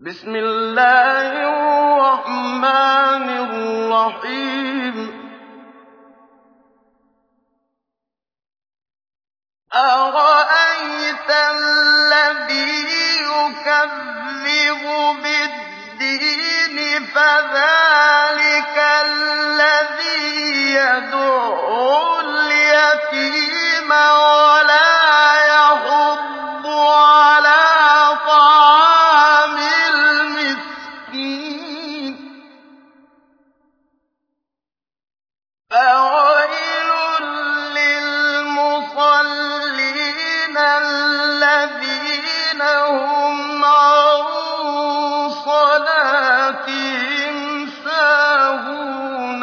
بِسْمِ اللَّهِ الرَّحْمَٰنِ الرَّحِيمِ. أَرَأَيْتَ الَّذِي يُكَذِّبُ بِالدِّينِ هُمْ عَن صَلَاتِهِمْ سَاهُونَ